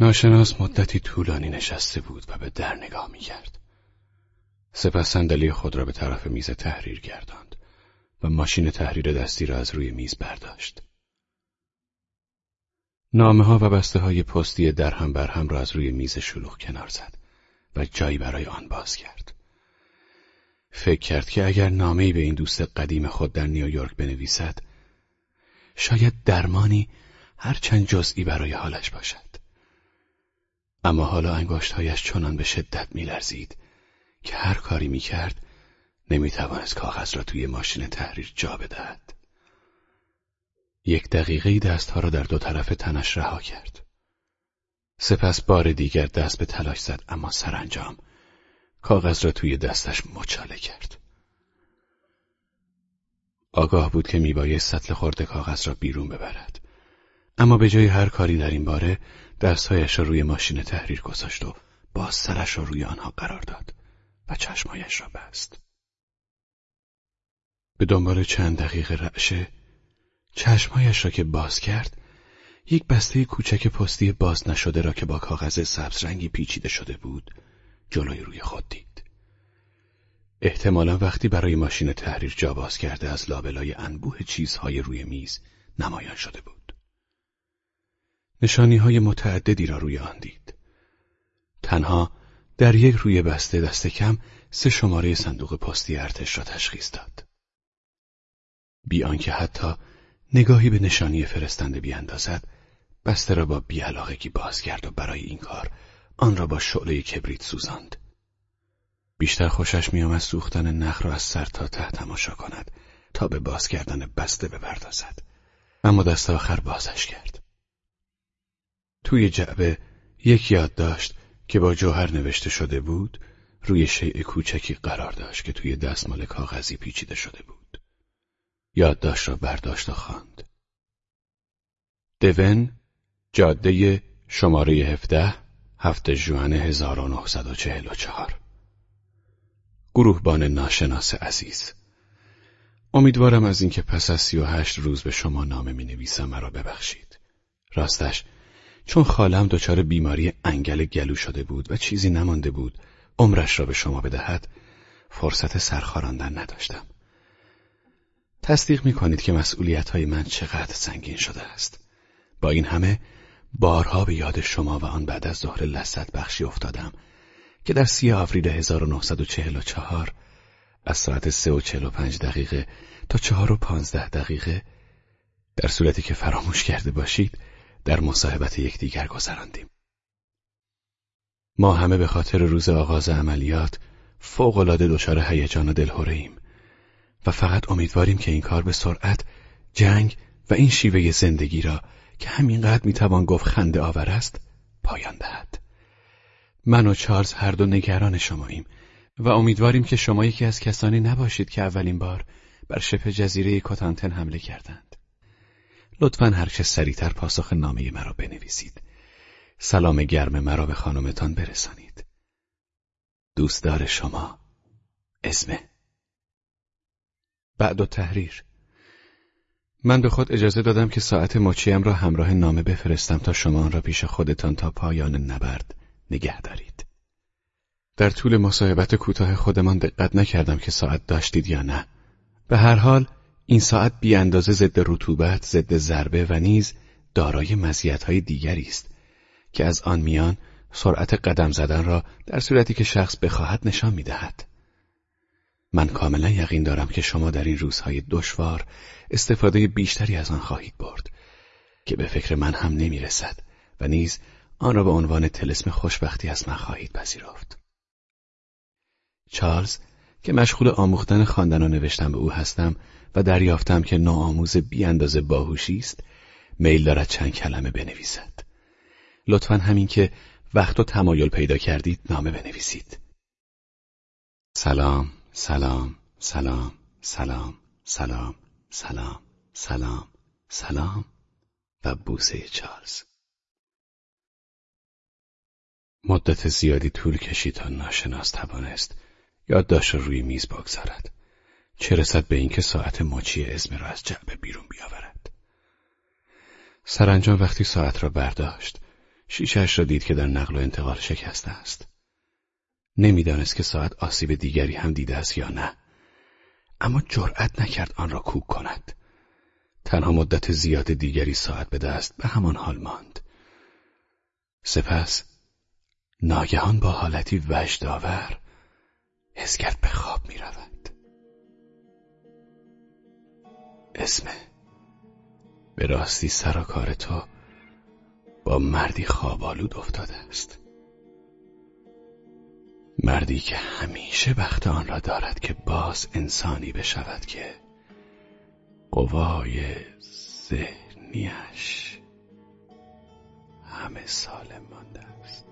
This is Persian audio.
ناشناس مدتی طولانی نشسته بود و به در نگاه می کرد. سپس صندلی خود را به طرف میز تحریر گرداند و ماشین تحریر دستی را از روی میز برداشت. نامه ها و بسته های پستی در هم بر هم را از روی میز شلوغ کنار زد و جایی برای آن باز کرد. فکر کرد که اگر نامه‌ای به این دوست قدیم خود در نیویورک بنویسد شاید درمانی هرچند جزئی برای حالش باشد اما حالا انگشتهایش چنان به شدت میلرزید که هر کاری می‌کرد نمی‌توانست کاغذ را توی ماشین تحریر جا بدهد یک دقیقه دستها را در دو طرف تنش رها کرد سپس بار دیگر دست به تلاش زد اما سرانجام کاغذ را توی دستش مچاله کرد. آگاه بود که میبایست سطل خورده کاغذ را بیرون ببرد. اما به جای هر کاری در این باره دستهایش را روی ماشین تحریر گذاشت و باز سرش را روی آنها قرار داد و چشمایش را بست. به دنبال چند دقیقه رعشه چشمهایش را که باز کرد یک بسته کوچک پستی باز نشده را که با کاغذ سبز رنگی پیچیده شده بود جلوی روی خود دید. احتمالا وقتی برای ماشین تحریر جا باز کرده از لابلای انبوه چیزهای روی میز نمایان شده بود. نشانی های متعددی را روی آن دید. تنها در یک روی بسته دست کم سه شماره صندوق پستی ارتش را تشخیص داد. بی آنکه حتی نگاهی به نشانی فرستنده بیاندازد بسته را با بیعلاقگی باز کرد و برای این کار آن را با شعله کبریت سوزاند. بیشتر خوشش میآمد سوختن نخ را از سر تا ته تماشا کند تا به باز کردن بسته بپردازد. اما دست آخر بازش کرد. توی جعبه یک یاد داشت که با جوهر نوشته شده بود روی شیء کوچکی قرار داشت که توی دستمال کاغذی پیچیده شده بود. یادداشت را برداشت و خواند. دون جاده شماره هفته هفته جوان 1944 گروهبان ناشناس عزیز امیدوارم از اینکه پس از سی و هشت روز به شما نامه می نویسم مرا ببخشید راستش چون خالم دچار بیماری انگل گلو شده بود و چیزی نمانده بود عمرش را به شما بدهد فرصت سرخاراندن نداشتم. تصدیق می کنید که مسئولیت های من چقدر سنگین شده است. با این همه بارها به یاد شما و آن بعد از ظهر لذت بخشی افتادم که در سی آوریل 1944 از ساعت سه و چهل و پنج دقیقه تا چهار و پانزده دقیقه در صورتی که فراموش کرده باشید در مصاحبت یکدیگر گذراندیم. ما همه به خاطر روز آغاز عملیات فوقالعاده دچار هیجان و دلهوره ایم و فقط امیدواریم که این کار به سرعت جنگ و این شیوه زندگی را که همینقدر می‌توان گفت خنده آور است پایان دهد من و چارلز هر دو نگران شماییم و امیدواریم که شما یکی از کسانی نباشید که اولین بار بر شبه جزیره کتانتن حمله کردند لطفا هر چه سریعتر پاسخ نامه مرا بنویسید سلام گرم مرا به خانمتان برسانید دوستدار شما اسمه بعد و تحریر من به خود اجازه دادم که ساعت مچیم را همراه نامه بفرستم تا شما آن را پیش خودتان تا پایان نبرد نگه دارید. در طول مصاحبت کوتاه خودمان دقت نکردم که ساعت داشتید یا نه. به هر حال این ساعت بی اندازه ضد رطوبت، ضد ضربه و نیز دارای مزیت‌های دیگری است که از آن میان سرعت قدم زدن را در صورتی که شخص بخواهد نشان می‌دهد. من کاملا یقین دارم که شما در این روزهای دشوار استفاده بیشتری از آن خواهید برد که به فکر من هم نمی‌رسد و نیز آن را به عنوان تلسم خوشبختی از من خواهید پذیرفت. چارلز که مشغول آموختن خواندن و نوشتن به او هستم و دریافتم که نوآموز بی اندازه باهوشی است میل دارد چند کلمه بنویسد. لطفا همین که وقت و تمایل پیدا کردید نامه بنویسید. سلام سلام سلام سلام سلام سلام سلام سلام و بوسه چارلز مدت زیادی طول کشید تا ناشناس توانست یادداشت را روی میز بگذارد چه رسد به اینکه ساعت مچی ازمه را از جعبه بیرون بیاورد سرانجام وقتی ساعت را برداشت شیشش را دید که در نقل و انتقال شکسته است. نمی‌دانست که ساعت آسیب دیگری هم دیده است یا نه. اما جرأت نکرد آن را کوک کند. تنها مدت زیاد دیگری ساعت به دست به همان حال ماند. سپس ناگهان با حالتی وجدآور حس کرد به خواب می رود. اسمه به راستی سر کار تو با مردی خوابالود افتاده است مردی که همیشه بخت آن را دارد که باز انسانی بشود که قوای ذهنیش همه سالم مانده است